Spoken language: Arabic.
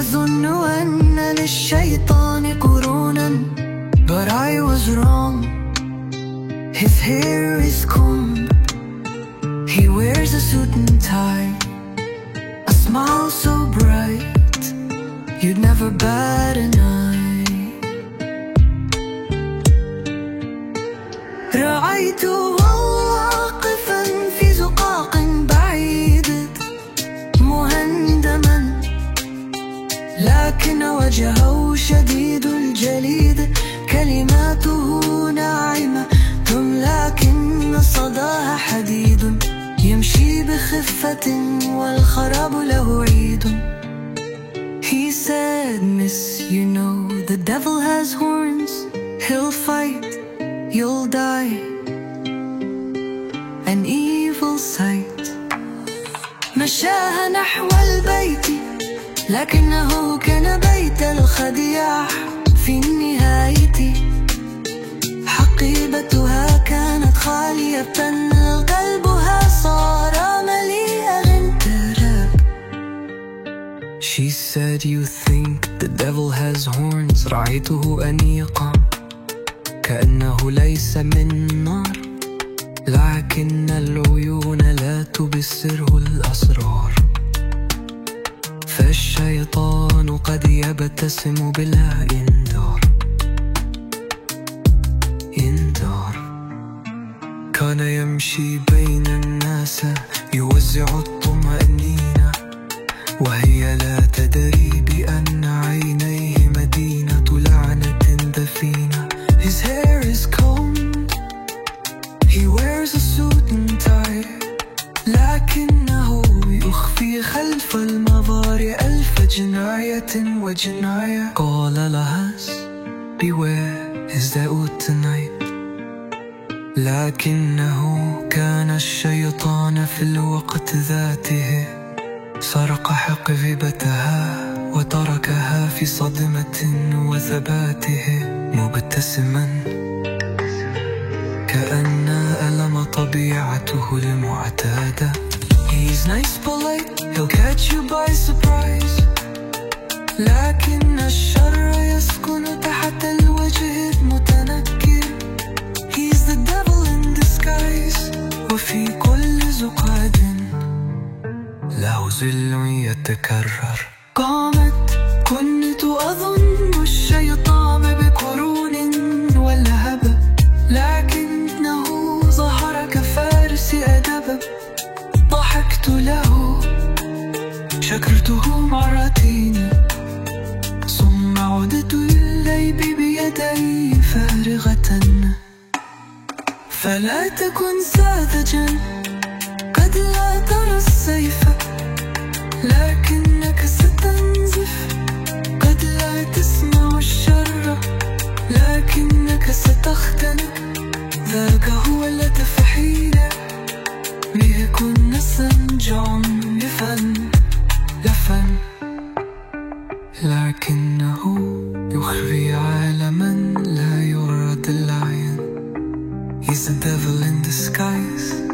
وأظن أن للشيطان قرونا But I was wrong His hair is combed He wears a suit and tie A smile so bright You'd never bat an eye لكن وجهه شديد الجليد كلماته ناعمة لكن صداها حديد. يمشي بخفة والخراب له عيد. He said, miss, you know the devil has horns. He'll fight, you'll die. An evil sight. مشاها نحو البيت لكنه كان الخديع في النهاية. حقيبتها كانت خالية. قلبها صار مليئا. تراب She said you think the devil has horns. رأيته أنيقا. كأنه ليس من نار. لكن العيون لا تبصره الأسرار. قد يبتسم بلا إنذار إنذار كان يمشي بين الناس يوزع الطمأنينة وهي لا تدري بأن عينيه جناية وجناية. قال لها Beware is out tonight. لكنه كان الشيطان في الوقت ذاته. سرق حقيبتها وتركها في صدمة وثباته. مبتسما كأن ألم طبيعته المعتادة. He's nice polite, he'll catch you by surprise. لكن الشر يسكن تحت الوجه المتنكر. He's the devil in disguise. وفي كل زقاد له ظل يتكرر. قامت كنت أظن الشيطان بقرون واللهب لكنه ظهر كفارس أدب. ضحكت له. شكرته مرتين. عدت إليه بيدي فارغة. فلا تكن ساذجا. يخفي عالما لا يرد العين He's the devil in disguise